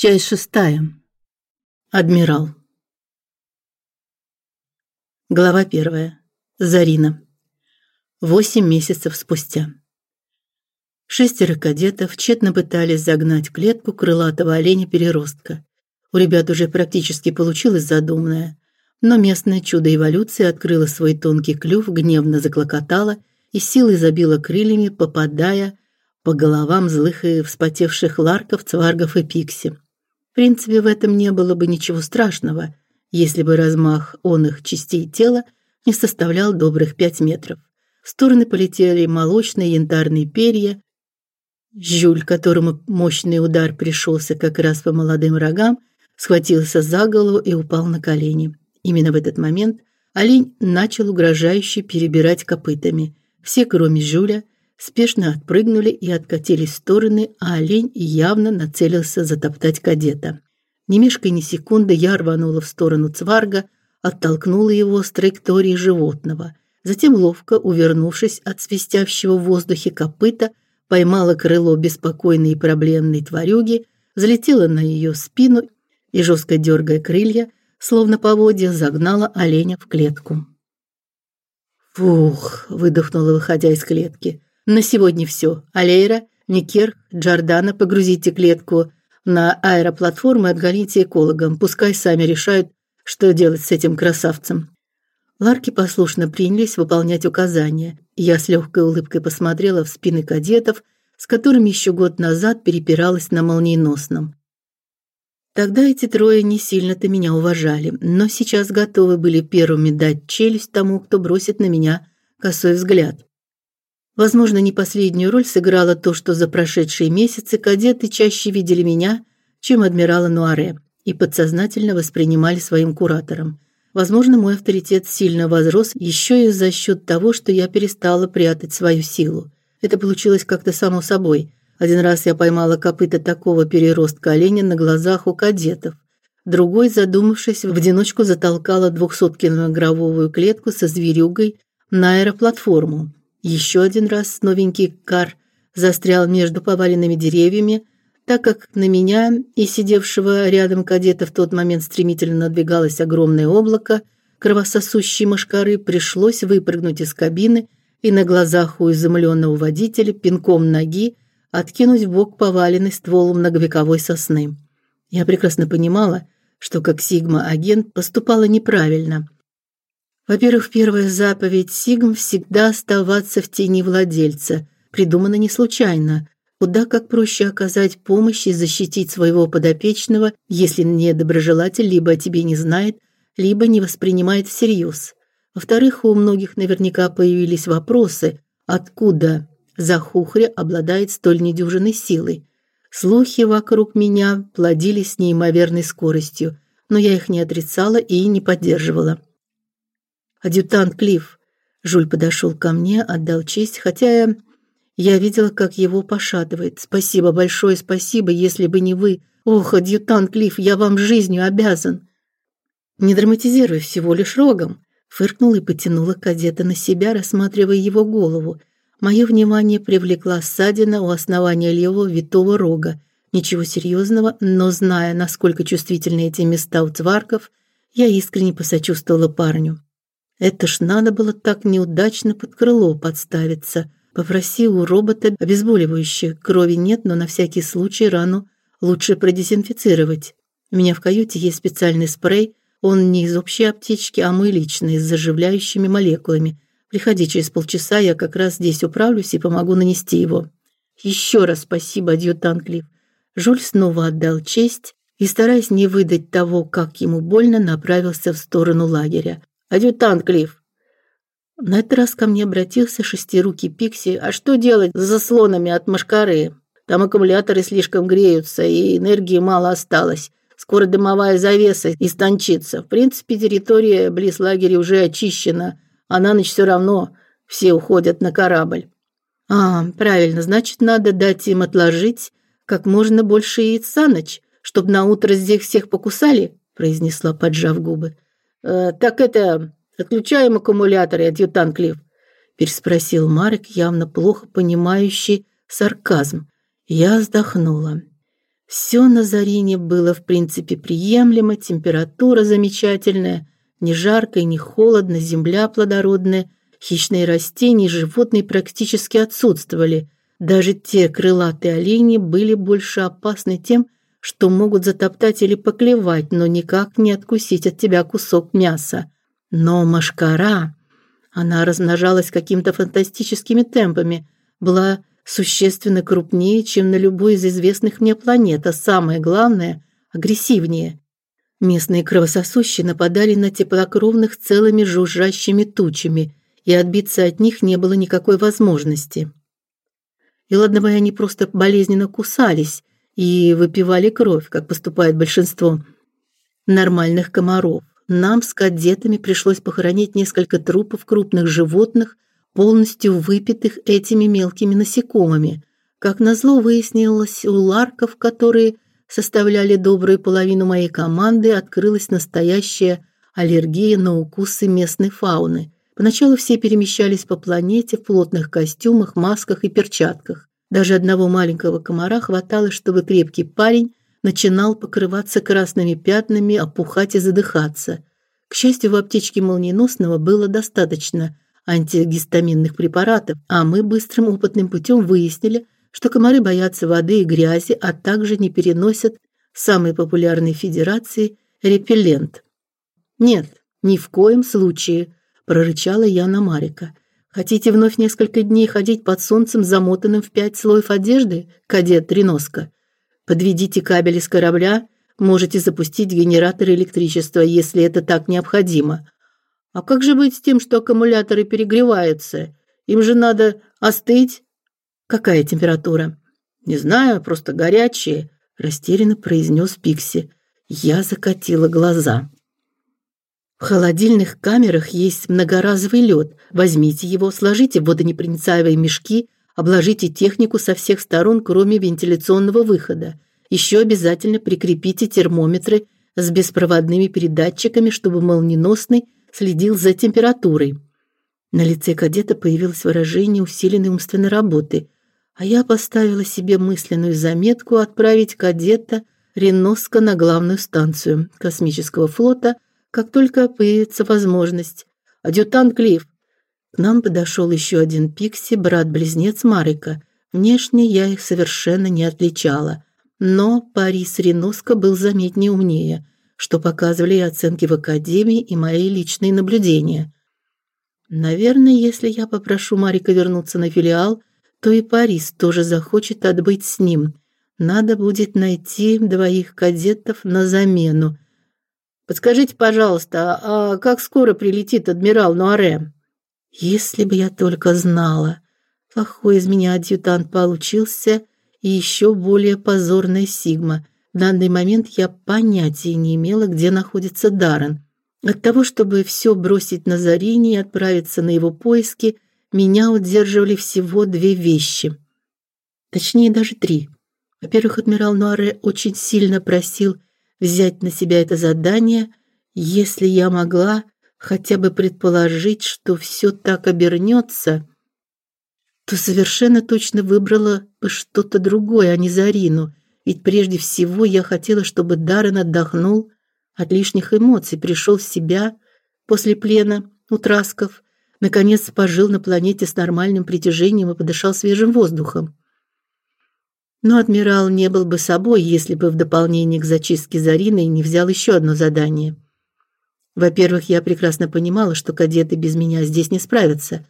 Часть шестая. Адмирал. Глава первая. Зарина. Восемь месяцев спустя. Шестеро кадетов тщетно пытались загнать клетку крылатого оленя-переростка. У ребят уже практически получилось задуманное, но местное чудо эволюции открыло свой тонкий клюв, гневно заклокотало и силой забило крыльями, попадая по головам злых и вспотевших ларков, цваргов и пикси принципе, в этом не было бы ничего страшного, если бы размах он их частей тела не составлял добрых пять метров. В стороны полетели молочные янтарные перья. Жюль, которому мощный удар пришелся как раз по молодым рогам, схватился за голову и упал на колени. Именно в этот момент олень начал угрожающе перебирать копытами. Все, кроме Жюля, спешно отпрыгнули и откатились в стороны, а олень явно нацелился затоптать кадета. Не мешкая ни секунды, я рванула в сторону цварга, оттолкнула его с траектории животного. Затем, ловко увернувшись от свистящего в воздухе копыта, поймала крыло беспокойной и проблемной тварюги, залетела на ее спину и, жестко дергая крылья, словно поводья, загнала оленя в клетку. «Фух!» – выдохнула, выходя из клетки – на сегодня все. Алейра, Никер, Джордана, погрузите клетку на аэроплатформу и отгоните экологам. Пускай сами решают, что делать с этим красавцем. Ларки послушно принялись выполнять указания. Я с легкой улыбкой посмотрела в спины кадетов, с которыми еще год назад перепиралась на молниеносном. Тогда эти трое не сильно-то меня уважали, но сейчас готовы были первыми дать челюсть тому, кто бросит на меня косой взгляд. Возможно, не последнюю роль сыграло то, что за прошедшие месяцы кадеты чаще видели меня, чем адмирала Нуаре, и подсознательно воспринимали своим куратором. Возможно, мой авторитет сильно возрос еще и за счет того, что я перестала прятать свою силу. Это получилось как-то само собой. Один раз я поймала копыта такого переростка оленя на глазах у кадетов. Другой, задумавшись, в одиночку затолкала 200-килограммовую клетку со зверюгой на аэроплатформу. Еще один раз новенький кар застрял между поваленными деревьями, так как на меня и сидевшего рядом кадета в тот момент стремительно надвигалось огромное облако кровососущей мошкары, пришлось выпрыгнуть из кабины и на глазах у изумленного водителя пинком ноги откинуть в бок поваленный ствол многовековой сосны. Я прекрасно понимала, что как сигма-агент поступала неправильно – во-первых, первая заповедь Сигм всегда оставаться в тени владельца, придумана не случайно. Куда как проще оказать помощь и защитить своего подопечного, если недоброжелатель либо о тебе не знает, либо не воспринимает всерьез. Во-вторых, у многих наверняка появились вопросы, откуда Захухря обладает столь недюжинной силой. Слухи вокруг меня плодились с неимоверной скоростью, но я их не отрицала и не поддерживала. Адъютант Клифф. Жуль подошел ко мне, отдал честь, хотя я видела, как его пошатывает. Спасибо большое, спасибо, если бы не вы. Ох, адъютант Клифф, я вам жизнью обязан. Не драматизируй, всего лишь рогом, фыркнула и потянула кадета на себя, рассматривая его голову. Мое внимание привлекла ссадина у основания левого витого рога. Ничего серьезного, но зная, насколько чувствительны эти места у цварков, я искренне посочувствовала парню. Это ж надо было так неудачно под крыло подставиться. Попроси у робота обезболивающее. Крови нет, но на всякий случай рану лучше продезинфицировать. У меня в каюте есть специальный спрей. Он не из общей аптечки, а мой личный, с заживляющими молекулами. Приходи через полчаса, я как раз здесь управлюсь и помогу нанести его. Еще раз спасибо, адъютант Клифф. Жуль снова отдал честь и, стараясь не выдать того, как ему больно, направился в сторону лагеря. Адъютант Клифф. На этот раз ко мне обратился шестирукий Пикси. А что делать с заслонами от машкары? Там аккумуляторы слишком греются, и энергии мало осталось. Скоро дымовая завеса истончится. В принципе, территория близ лагеря уже очищена, а на ночь все равно все уходят на корабль. А, правильно, значит, надо дать им отложить как можно больше яиц за ночь, чтобы на утро здесь всех покусали, произнесла, поджав губы. Э, так это, отключаем аккумуляторы, адъютант Клифф, переспросил Марк, явно плохо понимающий сарказм. Я вздохнула. Все на Зарине было в принципе приемлемо, температура замечательная, не жарко и не холодно, земля плодородная, хищные растения и животные практически отсутствовали. Даже те крылатые олени были больше опасны тем, что могут затоптать или поклевать, но никак не откусить от тебя кусок мяса. Но машкара, она размножалась какими-то фантастическими темпами, была существенно крупнее, чем на любой из известных мне планет, а самое главное агрессивнее. Местные кровососущие нападали на теплокровных целыми жужжащими тучами, и отбиться от них не было никакой возможности. И ладно бы они просто болезненно кусались и выпивали кровь, как поступает большинство нормальных комаров. Нам с кадетами пришлось похоронить несколько трупов крупных животных, полностью выпитых этими мелкими насекомыми. Как назло выяснилось, у ларков, которые составляли добрую половину моей команды, открылась настоящая аллергия на укусы местной фауны. Поначалу все перемещались по планете в плотных костюмах, масках и перчатках. Даже одного маленького комара хватало, чтобы крепкий парень начинал покрываться красными пятнами, опухать и задыхаться. К счастью, в аптечке молниеносного было достаточно антигистаминных препаратов, а мы быстрым опытным путем выяснили, что комары боятся воды и грязи, а также не переносят самый популярный в Федерации репеллент. Нет, ни в коем случае, прорычала я на Марика. Хотите вновь несколько дней ходить под солнцем, замотанным в пять слоев одежды, кадет Треноска? Подведите кабели с корабля, можете запустить генератор электричества, если это так необходимо. А как же быть с тем, что аккумуляторы перегреваются? Им же надо остыть. Какая температура? Не знаю, просто горячие, растерянно произнес Пикси. Я закатила глаза. В холодильных камерах есть многоразовый лед. Возьмите его, сложите в водонепроницаемые мешки, обложите технику со всех сторон, кроме вентиляционного выхода. Еще обязательно прикрепите термометры с беспроводными передатчиками, чтобы молниеносный следил за температурой. На лице кадета появилось выражение усиленной умственной работы, а я поставила себе мысленную заметку отправить кадета Реноска на главную станцию космического флота, как только появится возможность. Адъютант Клифф. К нам подошел еще один Пикси, брат-близнец Марика. Внешне я их совершенно не отличала, но Парис Реноска был заметнее умнее – что показывали и оценки в академии, и мои личные наблюдения. Наверное, если я попрошу Марика вернуться на филиал, то и Парис тоже захочет отбыть с ним. Надо будет найти двоих кадетов на замену. Подскажите, пожалуйста, а как скоро прилетит адмирал Нуаре? Если бы я только знала. Плохой из меня адъютант получился, и еще более позорная Сигма – в данный момент я понятия не имела, где находится Даррен. От того, чтобы все бросить на Зарине и отправиться на его поиски, меня удерживали всего две вещи. Точнее, даже три. Во-первых, адмирал Нуаре очень сильно просил взять на себя это задание, если я могла хотя бы предположить, что все так обернется, то совершенно точно выбрала бы что-то другое, а не Зарину. Ведь прежде всего я хотела, чтобы Даррен отдохнул от лишних эмоций, пришел в себя после плена у Трасков, наконец пожил на планете с нормальным притяжением и подышал свежим воздухом. Но адмирал не был бы собой, если бы в дополнение к зачистке Зарины не взял еще одно задание. Во-первых, я прекрасно понимала, что кадеты без меня здесь не справятся.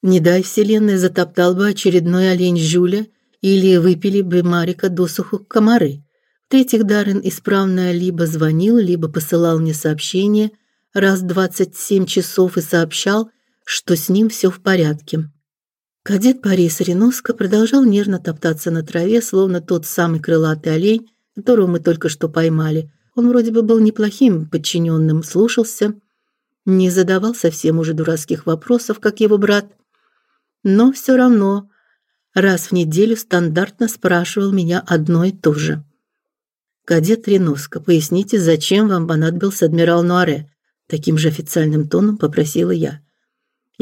Не дай вселенная затоптал бы очередной олень Жюля или выпили бы Марика досуху комары. В-третьих, Даррен исправно либо звонил, либо посылал мне сообщение раз двадцать семь часов и сообщал, что с ним все в порядке. Кадет Парис Реноско продолжал нервно топтаться на траве, словно тот самый крылатый олень, которого мы только что поймали. Он вроде бы был неплохим подчиненным, слушался, не задавал совсем уже дурацких вопросов, как его брат, но все равно раз в неделю стандартно спрашивал меня одно и то же. Кадет Реноско, поясните, зачем вам понадобился адмирал Нуаре? Таким же официальным тоном попросила я.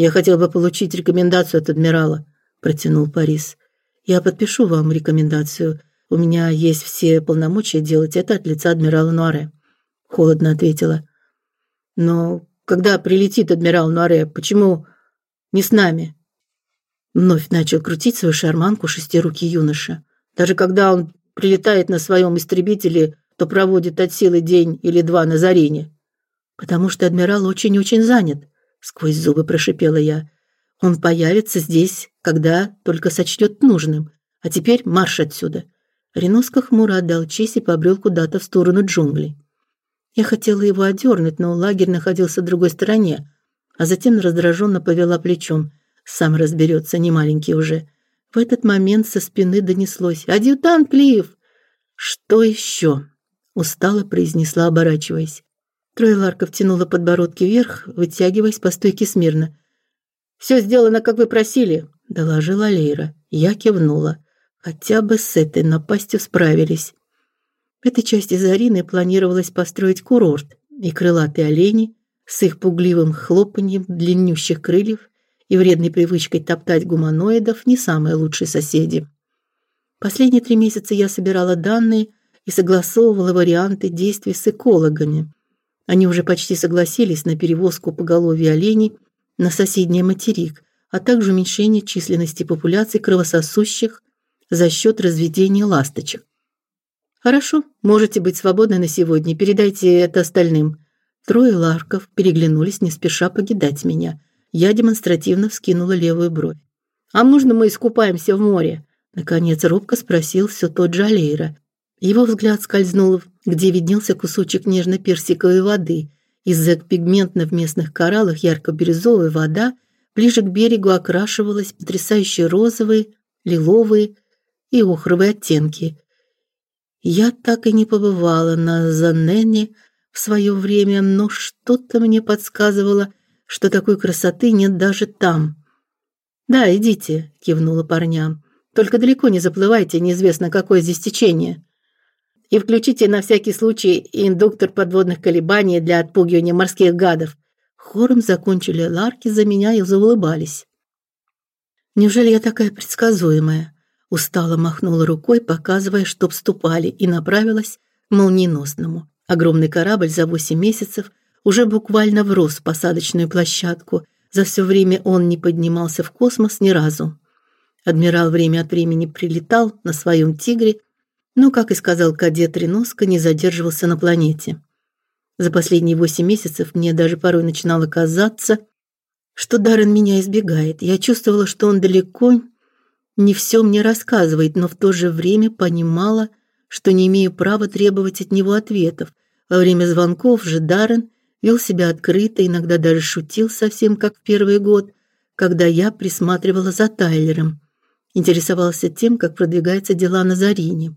Я хотел бы получить рекомендацию от адмирала, протянул Парис. Я подпишу вам рекомендацию. У меня есть все полномочия делать это от лица адмирала Нуаре, холодно ответила. Но когда прилетит адмирал Нуаре, почему не с нами? Вновь начал крутить свою шарманку шестирукий юноша. Даже когда он прилетает на своем истребителе, то проводит от силы день или два на Зарине. Потому что адмирал очень-очень занят, сквозь зубы прошипела я. Он появится здесь, когда только сочтет нужным. А теперь марш отсюда. Реноска хмуро отдал честь и побрел куда-то в сторону джунглей. Я хотела его одернуть, но лагерь находился в другой стороне, а затем раздраженно повела плечом. Сам разберется, не маленький уже. В этот момент со спины донеслось: "Адъютант Клифф!" "Что еще?» — устало произнесла, оборачиваясь. Трое Ларков тянула подбородки вверх, вытягиваясь по стойке смирно. «Все сделано, как вы просили», — доложила Лейра. Я кивнула. Хотя бы с этой напастью справились. В этой части Зарины планировалось построить курорт, и крылатые олени с их пугливым хлопаньем длиннющих крыльев и вредной привычкой топтать гуманоидов не самые лучшие соседи. Последние три месяца я собирала данные и согласовывала варианты действий с экологами. Они уже почти согласились на перевозку поголовья оленей на соседний материк, а также уменьшение численности популяций кровососущих за счет разведения ласточек. Хорошо, можете быть свободны на сегодня. Передайте это остальным. Трое ларков переглянулись, не спеша покидать меня. Я демонстративно вскинула левую бровь. А можно мы искупаемся в море? наконец робко спросил все тот же Алейра. Его взгляд скользнул, где виднелся кусочек нежно-персиковой воды. Из-за пигментно в местных кораллах ярко-бирюзовая вода ближе к берегу окрашивалась потрясающе розовые, лиловые и охровые оттенки. Я так и не побывала на Занене в свое время, но что-то мне подсказывало, что такой красоты нет даже там. Да, идите, кивнула парням. Только далеко не заплывайте, неизвестно какое здесь течение. И включите на всякий случай индуктор подводных колебаний для отпугивания морских гадов. Хором закончили ларки за меня и заулыбались. Неужели я такая предсказуемая? Устало махнула рукой, показывая, чтоб ступали, и направилась к молниеносному. Огромный корабль за восемь месяцев уже буквально врос в посадочную площадку. За все время он не поднимался в космос ни разу. Адмирал время от времени прилетал на своем «Тигре», но, как и сказал кадет Реноска, не задерживался на планете. За последние восемь месяцев мне даже порой начинало казаться, что Даррен меня избегает. Я чувствовала, что он далеко не все мне рассказывает, но в то же время понимала, что не имею права требовать от него ответов. Во время звонков же Даррен вел себя открыто, иногда даже шутил совсем как в первый год, когда я присматривала за Тайлером. Интересовался тем, как продвигаются дела на Зарине.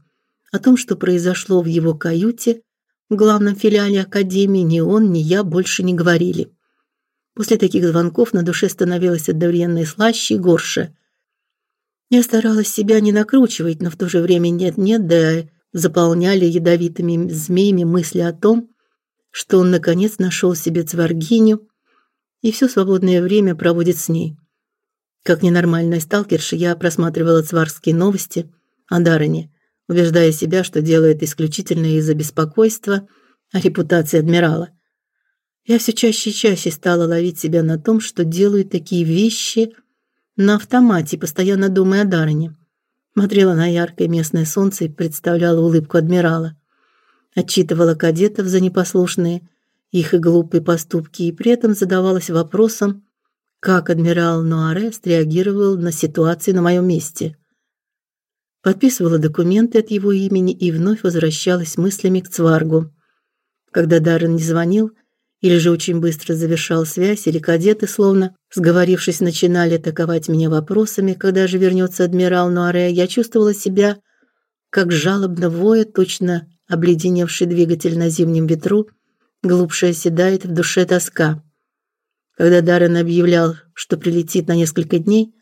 О том, что произошло в его каюте, в главном филиале академии, ни он, ни я больше не говорили. После таких звонков на душе становилось одновременно и слаще, и горше. Я старалась себя не накручивать, но в то же время нет-нет, да заполняли ядовитыми змеями мысли о том, что он наконец нашел себе цваргиню и все свободное время проводит с ней. Как ненормальная сталкерша, я просматривала цварские новости о Даране, убеждая себя, что делает исключительно из-за беспокойства о репутации адмирала. Я все чаще и чаще стала ловить себя на том, что делаю такие вещи на автомате, постоянно думая о Дарине. Смотрела на яркое местное солнце и представляла улыбку адмирала. Отчитывала кадетов за непослушные их и глупые поступки и при этом задавалась вопросом, как адмирал Нуаре среагировал на ситуацию на моем месте. Подписывала документы от его имени и вновь возвращалась мыслями к Цваргу. Когда Даррен не звонил, или же очень быстро завершал связь, или кадеты, словно сговорившись, начинали атаковать меня вопросами, когда же вернется адмирал Нуаре, я чувствовала себя как жалобно воя, точно обледеневший двигатель на зимнем ветру, глубже оседает в душе тоска. Когда Даррен объявлял, что прилетит на несколько дней,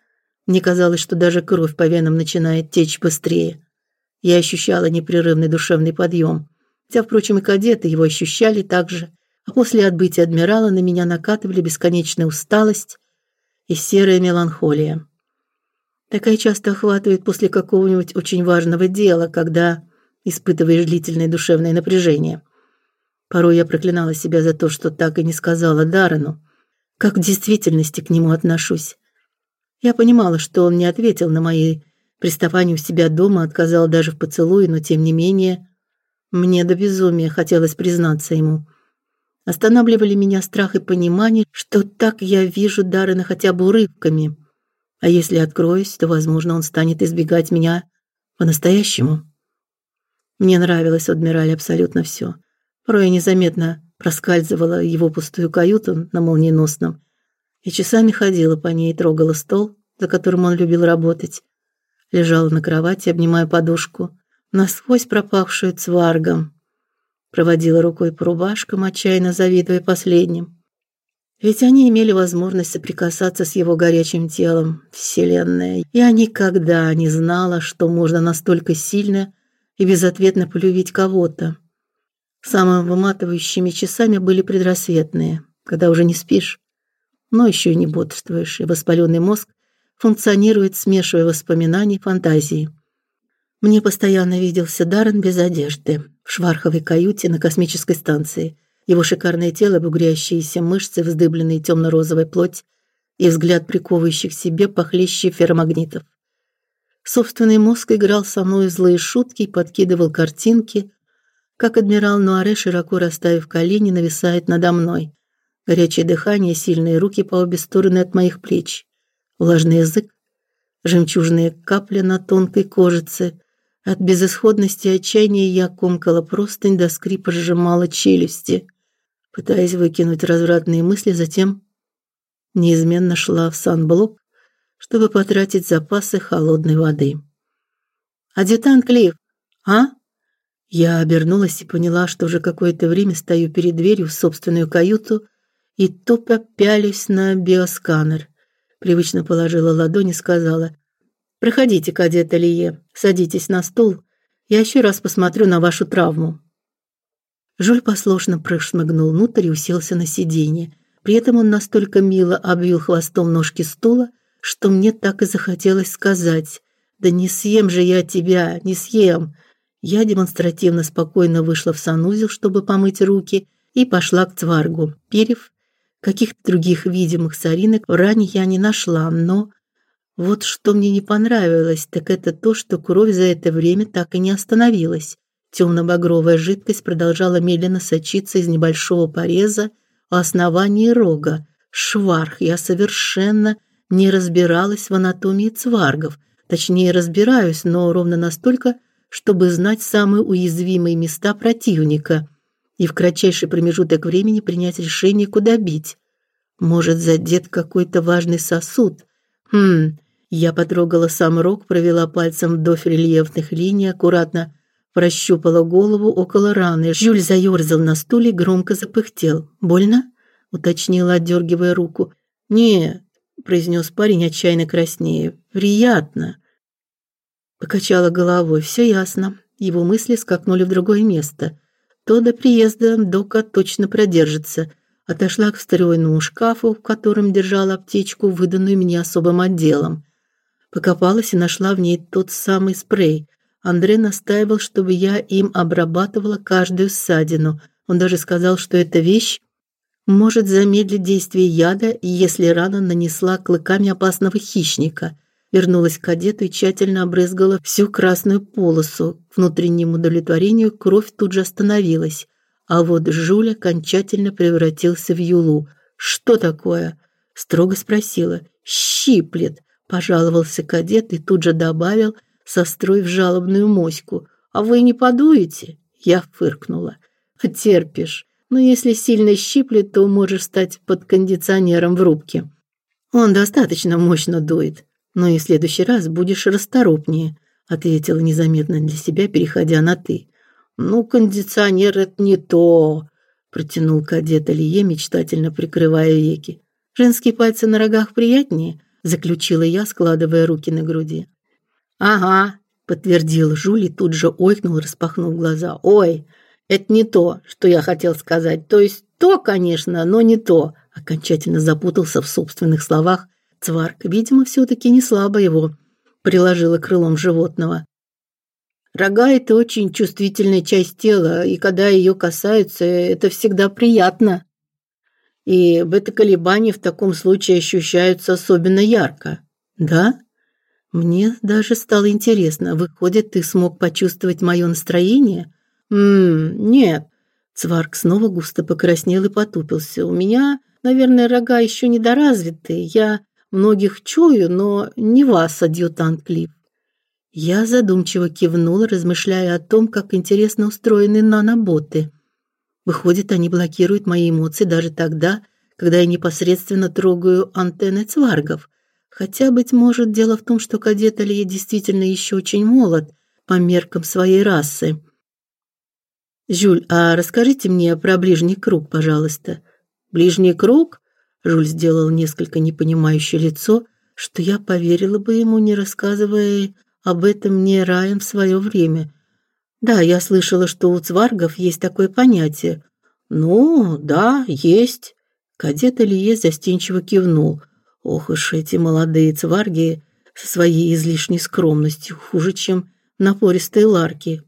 мне казалось, что даже кровь по венам начинает течь быстрее. Я ощущала непрерывный душевный подъем, хотя, впрочем, и кадеты его ощущали так же, а после отбытия адмирала на меня накатывали бесконечная усталость и серая меланхолия. Такая часто охватывает после какого-нибудь очень важного дела, когда испытываешь длительное душевное напряжение. Порой я проклинала себя за то, что так и не сказала Даррену, как в действительности к нему отношусь. Я понимала, что он не ответил на мои приставания у себя дома, отказал даже в поцелуе, но тем не менее мне до безумия хотелось признаться ему. Останавливали меня страх и понимание, что так я вижу Даррена хотя бы урывками. А если откроюсь, то, возможно, он станет избегать меня по-настоящему. Мне нравилось у адмираля абсолютно все. Порой я незаметно проскальзывала его пустую каюту на молниеносном и часами ходила по ней трогала стол, за которым он любил работать. Лежала на кровати, обнимая подушку, насквозь пропахшую цваргом. Проводила рукой по рубашкам, отчаянно завидуя последним. Ведь они имели возможность соприкасаться с его горячим телом, вселенная. Я никогда не знала, что можно настолько сильно и безответно полюбить кого-то. Самыми выматывающими часами были предрассветные, когда уже не спишь, но еще и не бодрствуешь, и воспаленный мозг функционирует, смешивая воспоминания и фантазии. Мне постоянно виделся Даррен без одежды, в шварховой каюте на космической станции – его шикарное тело, бугрящиеся мышцы, вздыбленные темно-розовой плоть и взгляд приковывающих к себе похлеще ферромагнитов. Собственный мозг играл со мной злые шутки и подкидывал картинки, как адмирал Нуаре, широко расставив колени, нависает надо мной. Горячее дыхание, сильные руки по обе стороны от моих плеч. Влажный язык, жемчужные капли на тонкой кожице. От безысходности и отчаяния я комкала простынь до скрипа сжимала челюсти пытаясь выкинуть развратные мысли, затем неизменно шла в санблок, чтобы потратить запасы холодной воды. «Адъютант Клифф, а?» Я обернулась и поняла, что уже какое-то время стою перед дверью в собственную каюту и тупо пялюсь на биосканер. Привычно положила ладонь и сказала: "Проходите, кадет Алие, садитесь на стул. Я еще раз посмотрю на вашу травму". Жуль послушно прошмыгнул внутрь и уселся на сиденье. При этом он настолько мило обвил хвостом ножки стула, что мне так и захотелось сказать: "Да не съем же я тебя, не съем". Я демонстративно спокойно вышла в санузел, чтобы помыть руки, и пошла к цваргу. Перев каких-то других видимых соринок в ране я не нашла, но вот что мне не понравилось, так это то, что кровь за это время так и не остановилась. Темно-багровая жидкость продолжала медленно сочиться из небольшого пореза у основания рога. Шварх, я совершенно не разбиралась в анатомии цваргов. Точнее, разбираюсь, но ровно настолько, чтобы знать самые уязвимые места противника и в кратчайший промежуток времени принять решение, куда бить. Может, задет какой-то важный сосуд. Хм. Я потрогала сам рог, провела пальцем вдоль рельефных линий, аккуратно прощупала голову около раны. Жюль заерзал на стуле, громко запыхтел. «Больно?» — уточнила, отдергивая руку. «Нет», — произнес парень, отчаянно краснее. «Приятно». Покачала головой. Все ясно. Его мысли скакнули в другое место. То до приезда Дока точно продержится. Отошла к встроенному шкафу, в котором держала аптечку, выданную мне особым отделом. Покопалась и нашла в ней тот самый спрей — Андрей настаивал, чтобы я им обрабатывала каждую ссадину. Он даже сказал, что эта вещь может замедлить действие яда, если рана нанесла клыками опасного хищника. Вернулась к кадету и тщательно обрызгала всю красную полосу. К внутреннему удовлетворению кровь тут же остановилась, а вот Жуля окончательно превратился в юлу. Что такое? строго спросила. Щиплет, пожаловался кадет и тут же добавил: состроив жалобную моську. «А вы не подуете?» Я фыркнула. «Терпишь. Но если сильно щиплет, то можешь стать под кондиционером в рубке. Он достаточно мощно дует. Но и в следующий раз будешь расторопнее», ответила незаметно для себя, переходя на «ты». «Ну, кондиционер — это не то», протянул кадет Алие, мечтательно прикрывая веки. «Женские пальцы на рогах приятнее», заключила я, складывая руки на груди. Ага, подтвердил Жули, тут же ойкнул, распахнув глаза. Ой, это не то, что я хотел сказать. То есть то, конечно, но не то. Окончательно запутался в собственных словах Цварк. Видимо, все таки не слабо его приложила крылом животного. Рога это очень чувствительная часть тела, и когда ее касаются, это всегда приятно. И бета-колебания в таком случае ощущаются особенно ярко. Да? Мне даже стало интересно, выходит, ты смог почувствовать мое настроение? Мм, нет. Цварк снова густо покраснел и потупился. У меня, наверное, рога еще недоразвиты. Я многих чую, но не вас, адъютант Клифф. Я задумчиво кивнула, размышляя о том, как интересно устроены наноботы. Выходит, они блокируют мои эмоции даже тогда, когда я непосредственно трогаю антенны цваргов. Хотя быть может, дело в том, что кадет Алия действительно еще очень молод по меркам своей расы. Жюль, а расскажите мне про ближний круг, пожалуйста. Ближний круг? Жюль сделал несколько непонимающее лицо, что я поверила бы ему, не рассказывая об этом мне Раем в свое время. Да, я слышала, что у цваргов есть такое понятие. Ну, да, есть. Кадет Илье застенчиво кивнул. Ох уж эти молодые цварги со своей излишней скромностью, хуже, чем напористые ларки.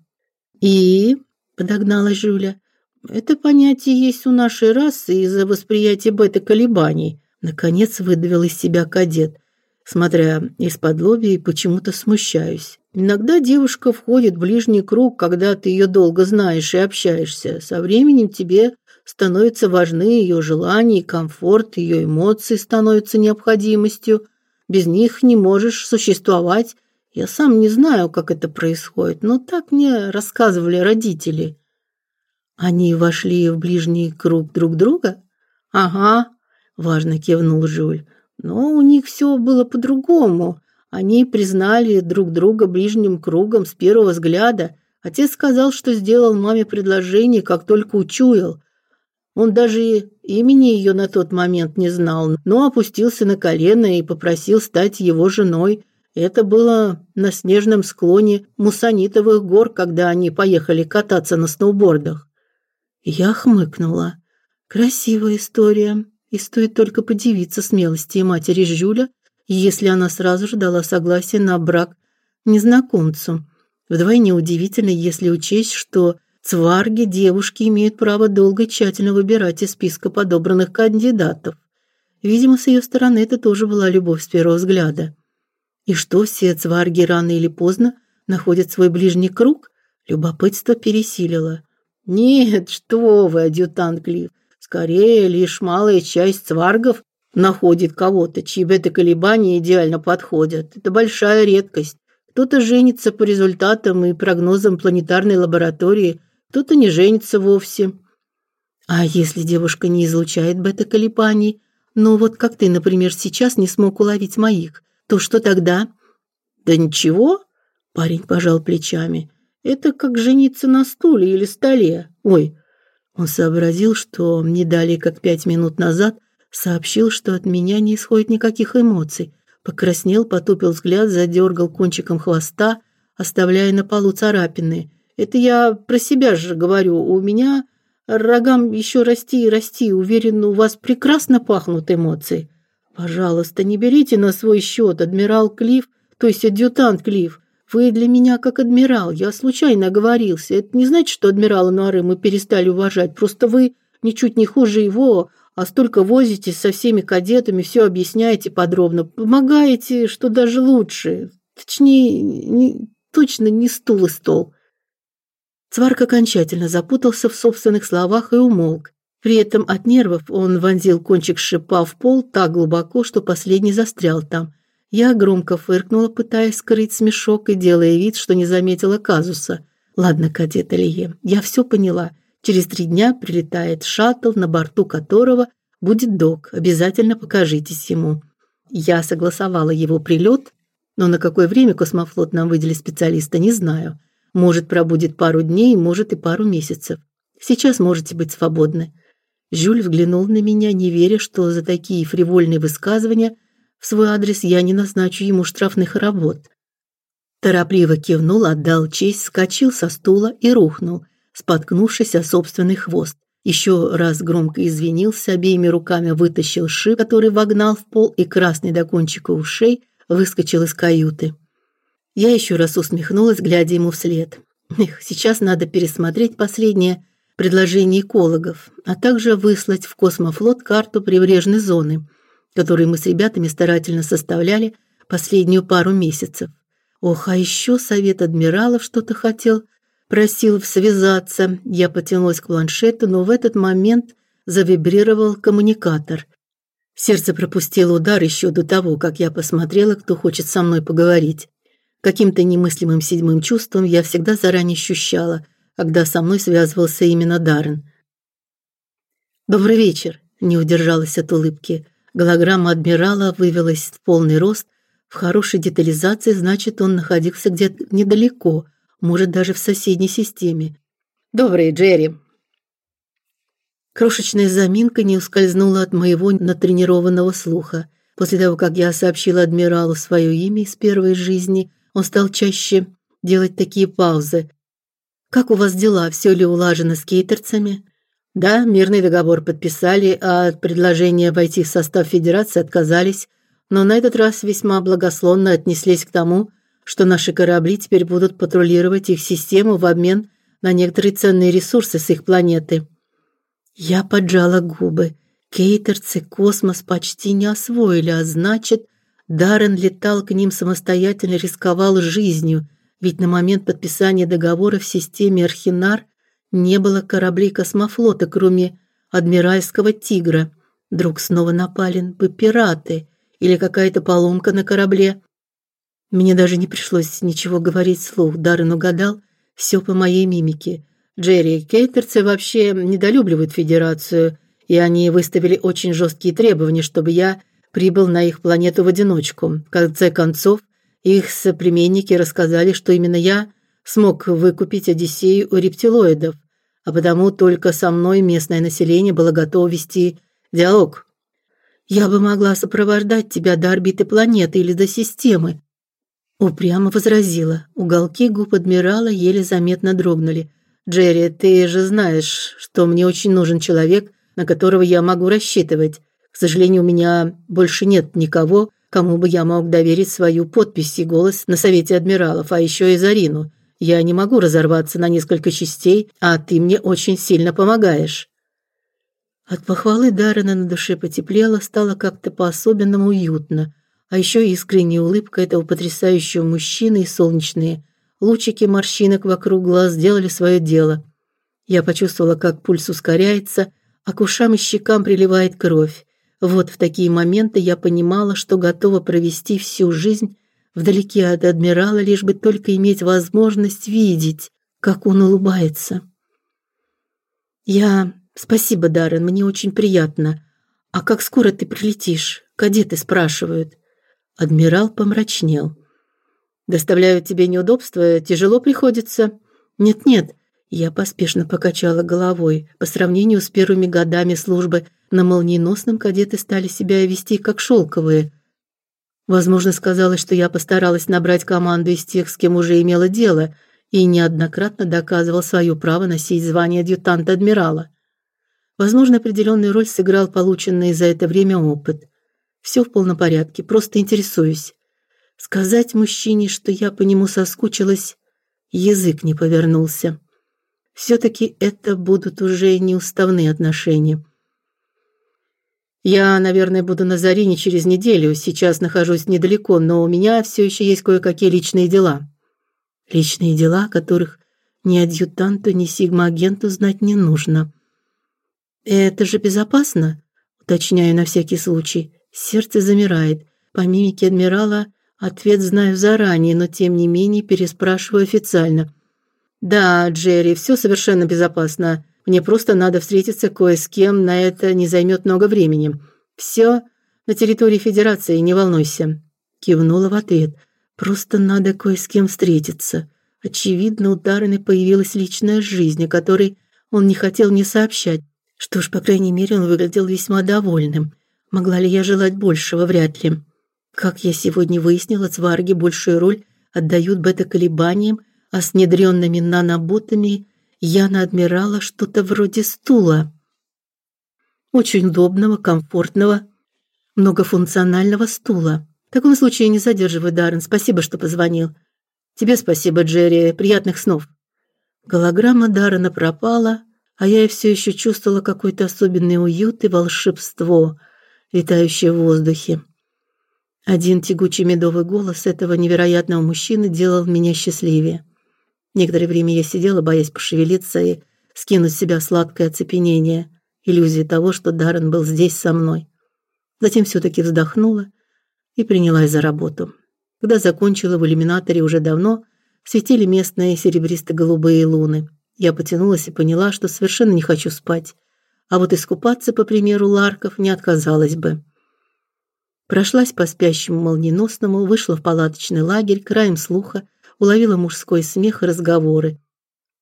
И подогнала Жюля. Это понятие есть у нашей расы из-за восприятия бета-колебаний. Наконец выдавил из себя кадет, смотря из-под лобья и почему-то смущаюсь. Иногда девушка входит в ближний круг, когда ты ее долго знаешь и общаешься. Со временем тебе становятся важны ее желания и комфорт, ее эмоции становятся необходимостью. Без них не можешь существовать. Я сам не знаю, как это происходит, но так мне рассказывали родители. Они вошли в ближний круг друг друга? Ага, важно кивнул Жюль. Но у них все было по-другому. Они признали друг друга ближним кругом с первого взгляда. Отец сказал, что сделал маме предложение, как только учуял. Он даже имени ее на тот момент не знал, но опустился на колено и попросил стать его женой. Это было на снежном склоне Мусанитовых гор, когда они поехали кататься на сноубордах. Я хмыкнула. Красивая история, и стоит только подивиться смелости матери Жюля, если она сразу же дала согласие на брак незнакомцу. Вдвойне удивительно, если учесть, что цварги девушки имеют право долго и тщательно выбирать из списка подобранных кандидатов. Видимо, с ее стороны это тоже была любовь с первого взгляда. И что все цварги рано или поздно находят свой ближний круг? Любопытство пересилило. Нет, что вы, адъютант Клифф, скорее лишь малая часть цваргов находит кого-то, чьи бета-колебания идеально подходят. Это большая редкость. Кто-то женится по результатам и прогнозам планетарной лаборатории, кто-то не женится вовсе. А если девушка не излучает бета-колебаний, ну вот как ты, например, сейчас не смог уловить моих, то что тогда? Да ничего, парень пожал плечами. Это как жениться на стуле или столе. Ой, он сообразил, что не далее как пять минут назад сообщил, что от меня не исходит никаких эмоций. Покраснел, потупил взгляд, задергал кончиком хвоста, оставляя на полу царапины. Это я про себя же говорю. У меня рогам еще расти и расти. Уверен, у вас прекрасно пахнут эмоции. Пожалуйста, не берите на свой счет, адмирал Клифф, то есть адъютант Клифф. Вы для меня как адмирал. Я случайно оговорился. Это не значит, что адмирала Нуары мы перестали уважать. Просто вы ничуть не хуже его, а столько возитесь со всеми кадетами, все объясняете подробно, помогаете, что даже лучше. Точнее, не, точно не стул и стол. Цварк окончательно запутался в собственных словах и умолк. При этом от нервов он вонзил кончик шипа в пол так глубоко, что последний застрял там. Я громко фыркнула, пытаясь скрыть смешок и делая вид, что не заметила казуса. Ладно, кадет Алие, я все поняла. Через три дня прилетает шаттл, на борту которого будет док. Обязательно покажитесь ему. Я согласовала его прилет, но на какое время космофлот нам выделит специалиста, не знаю. Может, пробудет пару дней, может и пару месяцев. Сейчас можете быть свободны. Жюль взглянул на меня, не веря, что за такие фривольные высказывания в свой адрес я не назначу ему штрафных работ. Торопливо кивнул, отдал честь, вскочил со стула и рухнул, споткнувшись о собственный хвост. Еще раз громко извинился, обеими руками вытащил шип, который вогнал в пол, и красный до кончика ушей выскочил из каюты. Я еще раз усмехнулась, глядя ему вслед. Эх, сейчас надо пересмотреть последнее предложение экологов, а также выслать в космофлот карту прибрежной зоны, которую мы с ребятами старательно составляли последнюю пару месяцев. Ох, а еще совет адмиралов что-то хотел, просил связаться. Я потянулась к планшету, но в этот момент завибрировал коммуникатор. Сердце пропустило удар еще до того, как я посмотрела, кто хочет со мной поговорить. Каким-то немыслимым седьмым чувством я всегда заранее ощущала, когда со мной связывался именно Даррен. Добрый вечер, не удержалась от улыбки. Голограмма адмирала вывелась в полный рост, в хорошей детализации, значит, он находился где-то недалеко, может даже в соседней системе. Добрый, Джерри. Крошечная заминка не ускользнула от моего натренированного слуха. После того, как я сообщила адмиралу свое имя из первой жизни, он стал чаще делать такие паузы. Как у вас дела? Все ли улажено с кейтерцами? Да, мирный договор подписали, а от предложения войти в состав федерации отказались, но на этот раз весьма благосклонно отнеслись к тому, что наши корабли теперь будут патрулировать их систему в обмен на некоторые ценные ресурсы с их планеты. Я поджала губы. Кейтерцы космос почти не освоили, а значит, Даррен летал к ним самостоятельно, рисковал жизнью, ведь на момент подписания договора в системе Архинар не было кораблей космофлота, кроме адмиральского Тигра. Вдруг снова напали бы пираты или какая-то поломка на корабле. Мне даже не пришлось ничего говорить вслух. Даррен угадал все по моей мимике. Джерри Кейтерцы вообще недолюбливают Федерацию, и они выставили очень жесткие требования, чтобы я прибыл на их планету в одиночку. В конце концов, их соплеменники рассказали, что именно я смог выкупить Одиссею у рептилоидов, а потому только со мной местное население было готово вести диалог. Я бы могла сопровождать тебя до орбиты планеты или до системы, упрямо возразила. Уголки губ адмирала еле заметно дрогнули. Джерри, ты же знаешь, что мне очень нужен человек, на которого я могу рассчитывать. К сожалению, у меня больше нет никого, кому бы я мог доверить свою подпись и голос на совете адмиралов, а еще и Зарину. Я не могу разорваться на несколько частей, а ты мне очень сильно помогаешь. От похвалы Даррена на душе потеплело, стало как-то по-особенному уютно. А еще искренняя улыбка этого потрясающего мужчины и солнечные лучики морщинок вокруг глаз сделали свое дело. Я почувствовала, как пульс ускоряется, а к ушам и щекам приливает кровь. Вот в такие моменты я понимала, что готова провести всю жизнь вдалеке от адмирала, лишь бы только иметь возможность видеть, как он улыбается. Я Спасибо, Даррен, мне очень приятно. А как скоро ты прилетишь? Кадеты спрашивают. Адмирал помрачнел. Доставляют тебе неудобства, тяжело приходится? Нет-нет, я поспешно покачала головой. По сравнению с первыми годами службы на молниеносном кадеты стали себя вести как шелковые. Возможно, сказалось, что я постаралась набрать команду из тех, с кем уже имела дело, и неоднократно доказывал свое право носить звание адъютанта адмирала. Возможно, определенную роль сыграл полученный за это время опыт. Все в полном порядке, просто интересуюсь. Сказать мужчине, что я по нему соскучилась, язык не повернулся все таки это будут уже неуставные отношения. Я, наверное, буду на Зарине через неделю. Сейчас нахожусь недалеко, но у меня все еще есть кое-какие личные дела. Личные дела, которых ни адъютанту, ни сигма-агенту знать не нужно. Это же безопасно, уточняю на всякий случай. Сердце замирает. По мимике адмирала ответ знаю заранее, но тем не менее переспрашиваю официально. Да, Джерри, все совершенно безопасно. Мне просто надо встретиться кое с кем, на это не займет много времени. Все на территории Федерации, не волнуйся, кивнула в ответ. Просто надо кое с кем встретиться. Очевидно, у Даррена появилась личная жизнь, о которой он не хотел мне сообщать. Что ж, по крайней мере, он выглядел весьма довольным. Могла ли я желать большего, вряд ли. Как я сегодня выяснила, цварги большую роль отдают бета-колебаниям а с внедренными наноботами я надмирала что-то вроде стула. Очень удобного, комфортного, многофункционального стула. В таком случае не задерживай, Даррен. Спасибо, что позвонил. Тебе спасибо, Джерри. Приятных снов. Голограмма Даррена пропала, а я все еще чувствовала какой-то особенный уют и волшебство, витающее в воздухе. Один тягучий медовый голос этого невероятного мужчины делал меня счастливее. Некоторое время я сидела, боясь пошевелиться и скинуть с себя сладкое оцепенение, иллюзии того, что Даррен был здесь со мной. Затем все таки вздохнула и принялась за работу. Когда закончила в иллюминаторе уже давно светили местные серебристо-голубые луны. Я потянулась и поняла, что совершенно не хочу спать. А вот искупаться, по примеру Ларков, не отказалась бы. Прошлась по спящему молниеносному, вышла в палаточный лагерь, краем слуха уловила мужской смех и разговоры.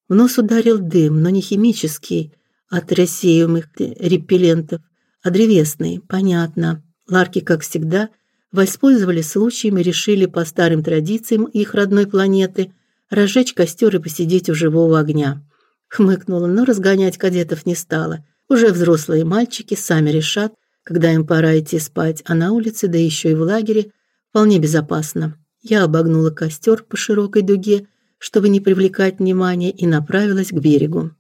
В нос ударил дым, но не химический, от рассеиваемых репеллентов, а древесный, понятно. Ларки, как всегда, воспользовались случаем и решили по старым традициям их родной планеты разжечь костер и посидеть у живого огня. Хмыкнула, но разгонять кадетов не стала. Уже взрослые мальчики сами решат, когда им пора идти спать, а на улице, да еще и в лагере, вполне безопасно. Я обогнула костер по широкой дуге, чтобы не привлекать внимания, и направилась к берегу.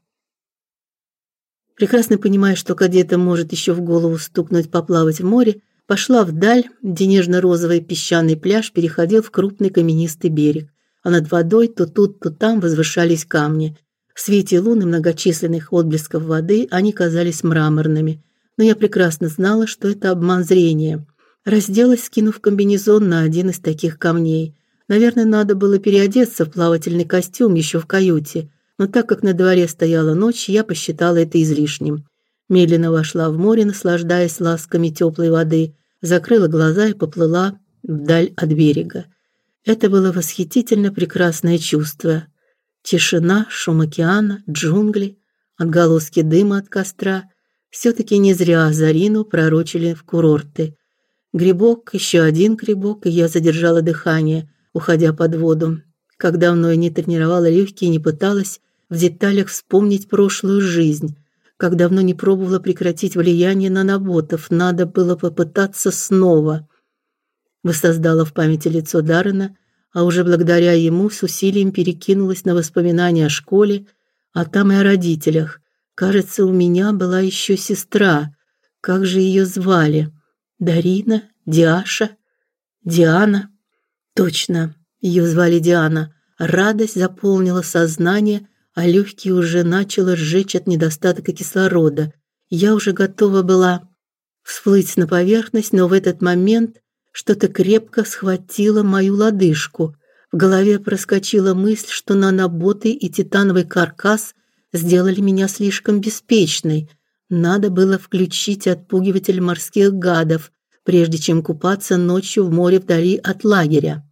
Прекрасно понимая, что кадетам может еще в голову стукнуть поплавать в море, пошла вдаль, где нежно-розовый песчаный пляж переходил в крупный каменистый берег, а над водой то тут, то там возвышались камни. В свете луны многочисленных отблесков воды они казались мраморными, но я прекрасно знала, что это обман зрения. Разделась, скинув комбинезон на один из таких камней. Наверное, надо было переодеться в плавательный костюм еще в каюте, но так как на дворе стояла ночь, я посчитала это излишним. Медленно вошла в море, наслаждаясь ласками теплой воды, закрыла глаза и поплыла вдаль от берега. Это было восхитительно прекрасное чувство. Тишина, шум океана, джунгли, отголоски дыма от костра. все таки не зря Зарину пророчили в курорты. Грибок, еще один грибок, и я задержала дыхание, уходя под воду. Как давно я не тренировала легкие не пыталась в деталях вспомнить прошлую жизнь, как давно не пробовала прекратить влияние на наботов, надо было попытаться снова. Воссоздала в памяти лицо Даррена, а уже благодаря ему с усилием перекинулась на воспоминания о школе, а там и о родителях. Кажется, у меня была еще сестра. Как же ее звали? Дарина, Диаша, Диана. Точно, ее звали Диана. Радость заполнила сознание, а легкие уже начало сжечь от недостатка кислорода. Я уже готова была всплыть на поверхность, но в этот момент что-то крепко схватило мою лодыжку. В голове проскочила мысль, что наноботы и титановый каркас сделали меня слишком беспечной. Надо было включить отпугиватель морских гадов, прежде чем купаться ночью в море вдали от лагеря.